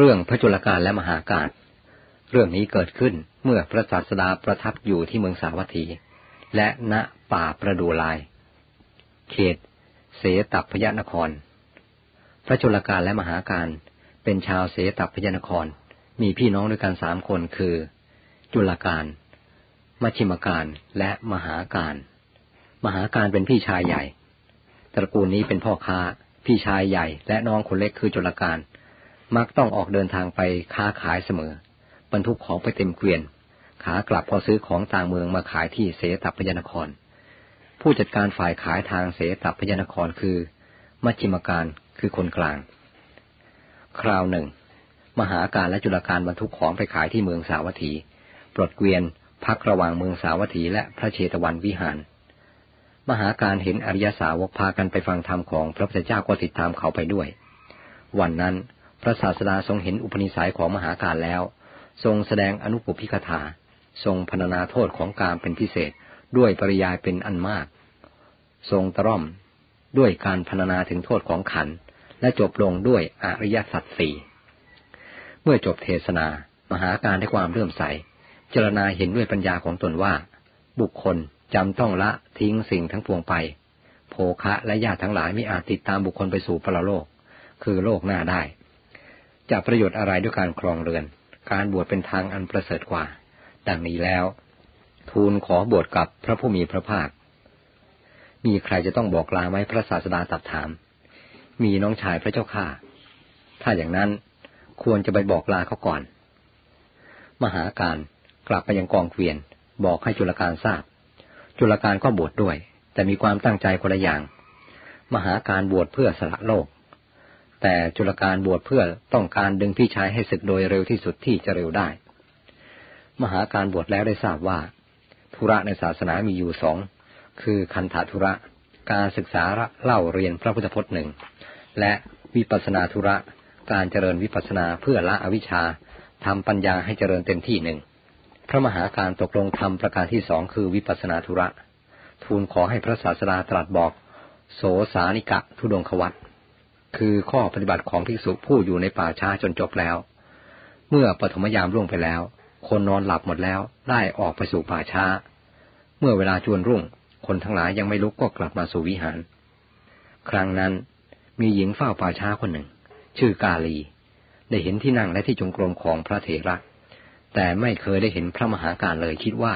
เรื่องพระจุลกาลและมหาการเรื่องนี้เกิดขึ้นเมื่อพระศาสดาประทับอยู่ที่เมืองสาวัตถี และณป่าประดูลาย เขต เสตัพยนคร พระจุลกาลและมหาการเป็นชาวเสตัพยนคร มีพี่น้องด้วยกันสามคนคือ จุลกาลมัชิมการและมหาการ มหาการเป็นพี่ชายใหญ่ ตระกูลนี้เป็นพ่อค้า พี่ชายใหญ่ และน้องคนเล็กคือจุลกาล มักต้องออกเดินทางไปค้าขายเสมอ บรรทุกของไปเต็มเกวียน ขากลับพอซื้อของต่างเมืองมาขายที่เสตพยนคร ผู้จัดการฝ่ายขายทางเสตพยนครคือ มัชชิมการคือคนกลาง คราวหนึ่ง มหาการและจุลการบรรทุกของไปขายที่เมืองสาวัตถี ปลดเกวียนพักระหว่างเมืองสาวัตถีและพระเชตวันวิหาร มหาการเห็นอริยสาวกพากันไปฟังธรรมของพระพุทธเจ้าก็ติดตามเขาไปด้วย วันนั้น พระศาสดาทรงเห็นอุปนิสัยของมหาการแล้ว ทรงแสดงอนุปุพิกถา ทรงพรรณนาโทษของการเป็นพิเศษด้วยปริยายเป็นอันมาก ทรงตร่อมด้วยการพรรณนาถึงโทษของขัน และจบลงด้วยอริยสัจสี่เมื่อจบเทศนา มหาการได้ความเลื่อมใส เจรณาเห็นด้วยปัญญาของตนว่า บุคคลจำต้องละทิ้งสิ่งทั้งปวงไป โภคะและญาติทั้งหลายไม่อาจติดตามบุคคลไปสู่พรโลก คือโลกหน้าได้ จะประโยชน์อะไรด้วยการครองเรือน การบวชเป็นทางอันประเสริฐกว่า ดังนี้แล้ว ทูลขอบวชกับพระผู้มีพระภาค มีใครจะต้องบอกลาไหมพระศาสดาตัดถาม มีน้องชายพระเจ้าข้าถ้าอย่างนั้นควรจะไปบอกลาเขาก่อน มหาการกลับไปยังกองเกวียน บอกให้จุลการทราบ จุลการก็บวชดด้วย แต่มีความตั้งใจคนละอย่าง มหาการบวชเพื่อสละโลก แต่จุลการบวชเพื่อต้องการดึงพี่ชายให้ศึกโดยเร็วที่สุดที่จะเร็วได้ มหาการบวชแล้วได้ทราบว่า ธุระในศาสนามีอยู่สอง คือคันธธุระ การศึกษาเล่าเรียนพระพุทธพจน์หนึ่ง และวิปัสนาธุระ การเจริญวิปัสนาเพื่อละอวิชชาทำปัญญาให้เจริญเต็มที่หนึ่ง พระมหาการตกลงทำประการที่สองคือวิปัสนาธุระ ทูลขอให้พระศาสดาตรัสบอก โสสานิกะทุดงควัต คือข้อปฏิบัติของภิกษุผู้อยู่ในป่าช้าจนจบแล้ว เมื่อปฐมยามล่วงไปแล้ว คนนอนหลับหมดแล้วได้ออกไปสู่ป่าช้า เมื่อเวลาจวนรุ่ง คนทั้งหลายยังไม่ลุกก็กลับมาสู่วิหาร ครั้งนั้นมีหญิงเฝ้าป่าช้าคนหนึ่ง ชื่อกาลี ได้เห็นที่นั่งและที่จงกรมของพระเถระ แต่ไม่เคยได้เห็นพระมหาการเลยคิดว่า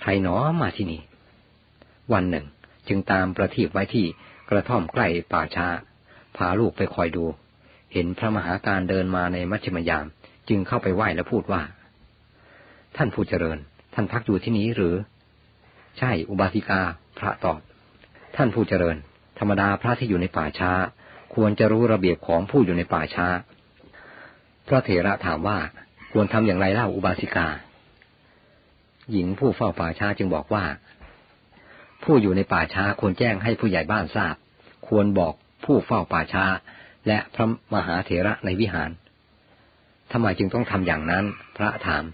ใครหนอมาที่นี่ วันหนึ่งจึงตามประทีปไว้ที่กระท่อมใกล้ป่าช้า พาลูกไปคอยดู เห็นพระมหาการเดินมาในมัชฌิมยาม จึงเข้าไปไหว้และพูดว่า ท่านผู้เจริญ ท่านพักอยู่ที่นี้หรือ ใช่อุบาสิกา พระตอบ ท่านผู้เจริญ ธรรมดาพระที่อยู่ในป่าช้า ควรจะรู้ระเบียบของผู้อยู่ในป่าช้า พระเถระถามว่าควรทำอย่างไรเล่าอุบาสิกา หญิงผู้เฝ้าป่าช้าจึงบอกว่า ผู้อยู่ในป่าช้าควรแจ้งให้ผู้ใหญ่บ้านทราบ ควรบอก ผู้เฝ้าป่าช้า และพระมหาเถระในวิหารทำไมจึงต้องทำอย่างนั้น พระถาม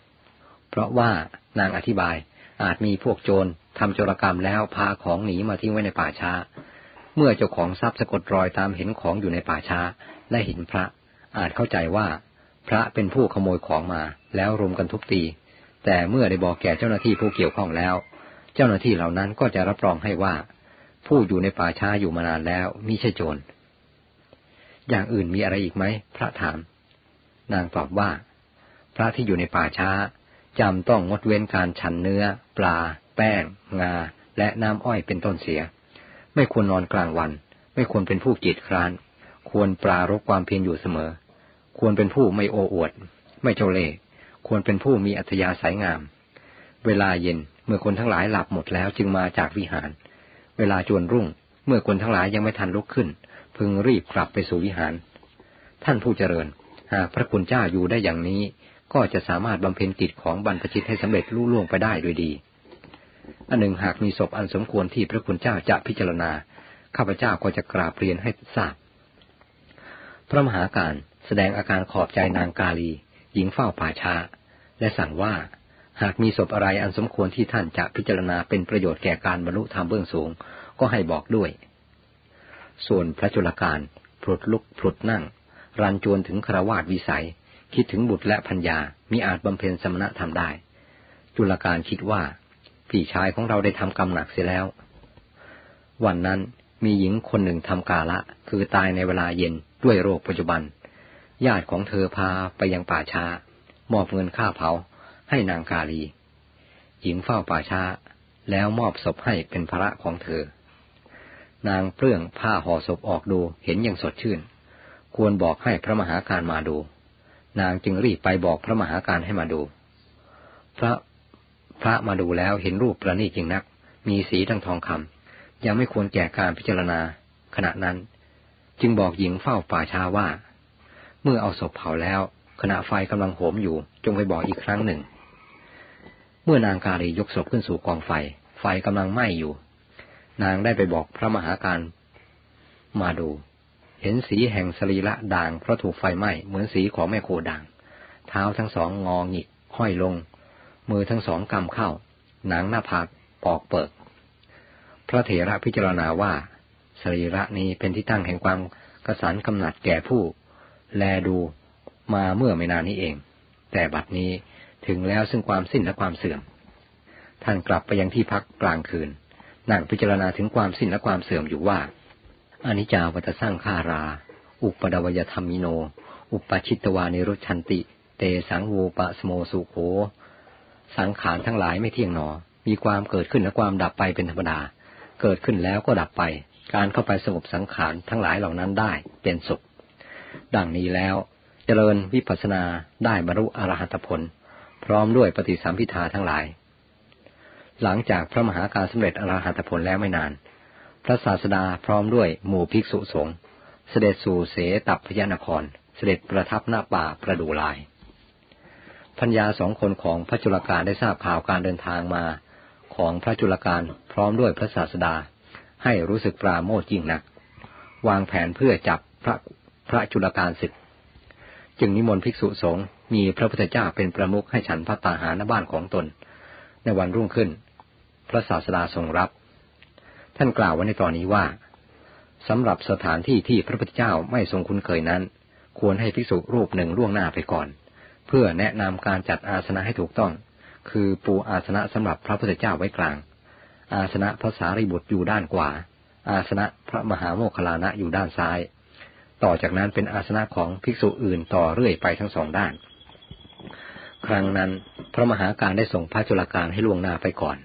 เพราะว่านางอธิบายอาจมีพวกโจรทำโจรกรรมแล้วพาของหนีมาทิ้งไว้ในป่าช้า เมื่อเจ้าของทรัพย์สะกดรอยตามเห็นของอยู่ในป่าช้า และเห็นพระ อาจเข้าใจว่า พระเป็นผู้ขโมยของมา แล้วรุมกันทุบตี แต่เมื่อได้บอกแก่เจ้าหน้าที่ผู้เกี่ยวข้องแล้ว เจ้าหน้าที่เหล่านั้นก็จะรับรองให้ว่า ผู้อยู่ในป่าช้าอยู่มานานแล้วมิใช่โจร อย่างอื่นมีอะไรอีกไหม พระถาม นางตอบว่า พระที่อยู่ในป่าช้าจำต้องงดเว้นการฉันเนื้อ ปลา แป้ง งา และน้ำอ้อยเป็นต้นเสีย ไม่ควรนอนกลางวัน ไม่ควรเป็นผู้กีดคร้าน ควรปรารบความเพียรอยู่เสมอ ควรเป็นผู้ไม่โอ้อวด ไม่เจ้าเล่ห์ควรเป็นผู้มีอัธยาศัยงาม เวลาเย็นเมื่อคนทั้งหลายหลับหมดแล้วจึงมาจากวิหาร เวลาจวนรุ่ง เมื่อคนทั้งหลายยังไม่ทันลุกขึ้น พึงรีบกลับไปสู่วิหาร ท่านผู้เจริญ หากพระคุณเจ้าอยู่ได้อย่างนี้ ก็จะสามารถบำเพ็ญกิจของบรรพชิตให้สำเร็จรุ่ล่วงไปได้โดยดี อันหนึ่งหากมีศพอันสมควรที่พระคุณเจ้าจะพิจารณา ข้าพเจ้าก็จะกราบเรียนให้ทราบ พระมหาการแสดงอาการขอบใจนางกาลี หญิงเฝ้าป่าช้า และสั่งว่า หากมีศพอะไรอันสมควรที่ท่านจะพิจารณาเป็นประโยชน์แก่การบรรลุธรรมเบื้องสูง ก็ให้บอกด้วย ส่วนพระจุลการพลดลุกพลดนั่ง รันจวนถึงคราวาสวิสัย คิดถึงบุตรและพัญญามีอาจบำเพ็ญสมณธรรมได้ จุลการคิดว่า พี่ชายของเราได้ทำกรรมหนักเสียแล้ว วันนั้นมีหญิงคนหนึ่งทำกาละ คือตายในเวลาเย็นด้วยโรคปัจจุบัน ญาติของเธอพาไปยังป่าช้ามอบเงินค่าเผา ให้นางกาลี หญิงเฝ้าป่าช้า แล้วมอบศพให้เป็นภาระของเธอ นางเปลื้องผ้าห่อศพออกดูเห็นยังสดชื่น ควรบอกให้พระมหาการมาดู นางจึงรีบไปบอกพระมหาการให้มาดู พระพระมาดูแล้วเห็นรูปประณีตจริงนัก มีสีดังทองคำยังไม่ควรแก่การพิจารณา ขณะนั้น จึงบอกหญิงเฝ้าป่าช้าว่า เมื่อเอาศพเผาแล้วขณะไฟกำลังโหมอยู่จงไปบอกอีกครั้งหนึ่ง เมื่อนางการียกศพขึ้นสู่กองไฟ ไฟกำลังไหม้อยู่ นางได้ไปบอกพระมหาการมาดู เห็นสีแห่งสรีระด่างเพราะถูกไฟไหม้เหมือนสีของแม่โคด่าง เท้าทั้งสองงอหงิกห้อยลง มือทั้งสองกำเข้า หนังหน้าผากปอกเปิก พระเถระพิจารณาว่า สรีระนี้เป็นที่ตั้งแห่งความกระสันกำหนัดแก่ผู้ แลดูมาเมื่อไม่นานนี้เอง แต่บัดนี้ ถึงแล้วซึ่งความสิ้นและความเสื่อม ท่านกลับไปยังที่พักกลางคืน นั่งพิจารณาถึงความสิ้นและความเสื่อมอยู่ว่าอนิจจาวัตสร้างฆารา อุปดวยธรรมิโน อุปชิตวานิรุชันติ เตสังวูปะสโมสุโข สังขารทั้งหลายไม่เที่ยงหนอ มีความเกิดขึ้นและความดับไปเป็นธรรมดา เกิดขึ้นแล้วก็ดับไป การเข้าไปสงบสังขารทั้งหลายเหล่านั้นได้เป็นสุข ดังนี้แล้ว เจริญวิปัสสนาได้บรรลุอรหัตผล พร้อมด้วยปฏิสัมพิทาทั้งหลาย หลังจากพระมหาการสำเร็จอรหัตผลแล้วไม่นาน พระศาสดาพร้อมด้วยหมู่ภิกษุสงฆ์เสด็จสู่เสตับพยานคร เสด็จประทับหน้าป่าประดูลาย พัญญาสองคนของพระจุลกาได้ทราบข่าวการเดินทางมาของพระจุลกาพร้อมด้วยพระศาสดา ให้รู้สึกปราโมทยิ่งนัก วางแผนเพื่อจับพระพระจุลกาศึก จึงนิมนต์ภิกษุสงฆ์ มีพระพุทธเจ้าเป็นประมุขให้ฉันพระตาหารณบ้านของตน ในวันรุ่งขึ้น พระศาสดาทรงรับ ท่านกล่าวไว้ในตอนนี้ว่าสำหรับสถานที่ที่พระพุทธเจ้าไม่ทรงคุ้นเคยนั้น ควรให้ภิกษุรูปหนึ่งล่วงหน้าไปก่อน เพื่อแนะนำการจัดอาสนะให้ถูกต้อง คือปูอาสนะสำหรับพระพุทธเจ้าไว้กลาง อาสนะพระสารีบุตรอยู่ด้านขวา อาสนะพระมหาโมคคลานะอยู่ด้านซ้าย ต่อจากนั้นเป็นอาสนะของภิกษุอื่นต่อเรื่อยไปทั้งสองด้าน ครั้งนั้น พระมหาการได้ส่งพระจุลการให้ล่วงหน้าไปก่อน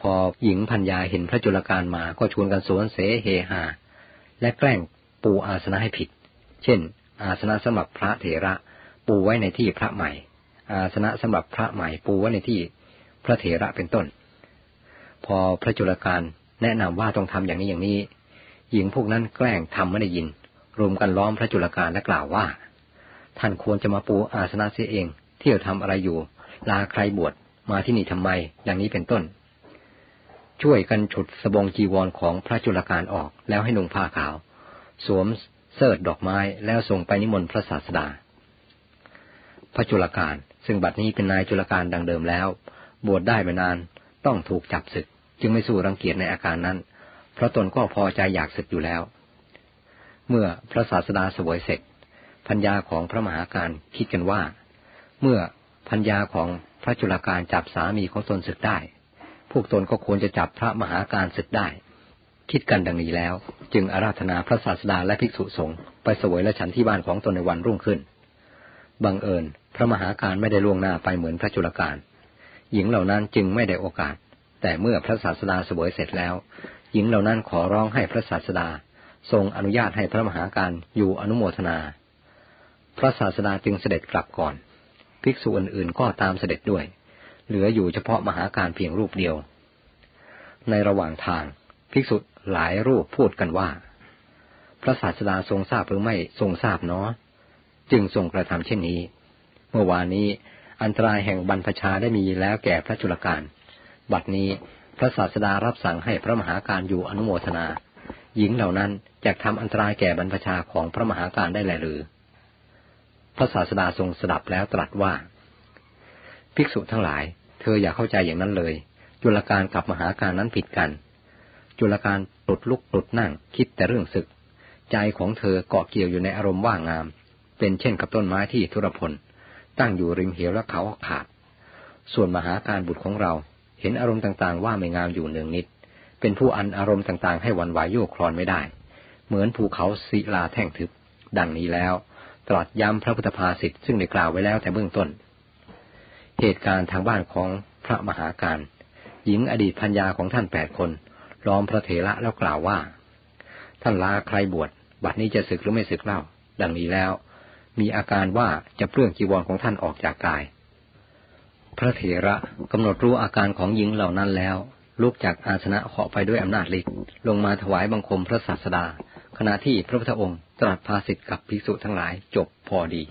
พอหญิงพัญญาเห็นพระจุลการมาก็ชวนกันสวนเสเฮหา และแกล้งปูอาสนะให้ผิด เช่น อาสนะสำหรับพระเถระ ปูไว้ในที่พระใหม่ อาสนะสำหรับพระใหม่ปูไว้ในที่พระเถระเป็นต้น พอพระจุลการแนะนำว่าต้องทำอย่างนี้อย่างนี้ หญิงพวกนั้นแกล้งทำไม่ได้ยิน รวมกันล้อมพระจุลการและกล่าวว่า ท่านควรจะมาปูอาสนะเสียเอง เที่ยวทำอะไรอยู่ ลาใครบวชมาที่นี่ทำไม อย่างนี้เป็นต้น ช่วยกันฉุดสบงจีวรของพระจุลการออกแล้วให้นุ่งผ้าขาว สวมเสิร์ดดอกไม้แล้วส่งไปนิมนต์พระศาสดา พระจุลการซึ่งบัดนี้เป็นนายจุลการดังเดิมแล้ว บวชได้ไม่นานต้องถูกจับศึก จึงไม่สู้รังเกียจในอาการนั้น เพราะตนก็พอใจอยากศึกอยู่แล้ว เมื่อพระศาสดาสวยเสร็จพัญญาของพระมหาการคิดกันว่า เมื่อพัญญาของพระจุลการจับสามีของตนศึกได้ พวกตนก็ควรจะจับพระมหาการศึกได้ คิดกันดังนี้แล้ว จึงอาราธนาพระศาสดาและภิกษุสงฆ์ไปสวยและฉันที่บ้านของตนในวันรุ่งขึ้น บังเอิญพระมหาการไม่ได้ล่วงหน้าไปเหมือนพระจุลการ หญิงเหล่านั้นจึงไม่ได้โอกาส แต่เมื่อพระศาสดาเสวยเสร็จแล้ว หญิงเหล่านั้นขอร้องให้พระศาสดา ทรงอนุญาตให้พระมหาการอยู่อนุโมทนา พระศาสดาจึงเสด็จกลับก่อน ภิกษุอื่นๆก็ตามเสด็จด้วย เหลืออยู่เฉพาะมหาการเพียงรูปเดียว ในระหว่างทางภิกษุหลายรูปพูดกันว่า พระศาสดาทรงทราบหรือไม่ทรงทราบเนาะจึงทรงกระทำเช่นนี้ เมื่อวานนี้อันตรายแห่งบรรพชาได้มีแล้วแก่พระจุลกาลบัดนี้พระศาสดารับสั่งให้พระมหาการอยู่อนุโมทนา หญิงเหล่านั้นจะทำอันตรายแก่บรรพชาของพระมหาการได้แลหรือ พระศาสดาทรงสดับแล้วตรัสว่า ภิกษุทั้งหลาย เธออย่าเข้าใจอย่างนั้นเลย จุลการกับมหาการนั้นผิดกัน จุลการปลดลุกปลดนั่งคิดแต่เรื่องศึก ใจของเธอเกาะเกี่ยวอยู่ในอารมณ์ว่างงาม เป็นเช่นกับต้นไม้ที่ทุรพล ตั้งอยู่ริมเหวและเขาขาด ส่วนมหาการบุตรของเราเห็นอารมณ์ต่างๆ ว่าไม่งามอยู่เนืองนิด เป็นผู้อันอารมณ์ต่างๆ ให้วันไหวโยกคลอนไม่ได้ เหมือนภูเขาศิลาแท่งทึบ ดังนี้แล้ว ตรัสย้ำพระพุทธภาษิตซึ่งได้กล่าวไว้แล้วแต่เบื้องต้น เหตุการณ์ทางบ้านของพระมหาการ หญิงอดีตพัญญาของท่านแปดคนล้อมพระเถระแล้วกล่าวว่า ท่านลาใครบวชบัดนี้จะศึกหรือไม่ศึกเล่า ดังนี้แล้ว มีอาการว่าจะเปลื้องจีวรของท่านออกจากกาย พระเถระกำหนดรู้อาการของหญิงเหล่านั้นแล้วลุกจากอาสนะเหาะไปด้วยอำนาจฤทธิ์ลงมาถวายบังคมพระศาสดา ขณะที่พระพุทธองค์ ตรัสภาสิทธิ์กับภิกษุทั้งหลายจบพอดี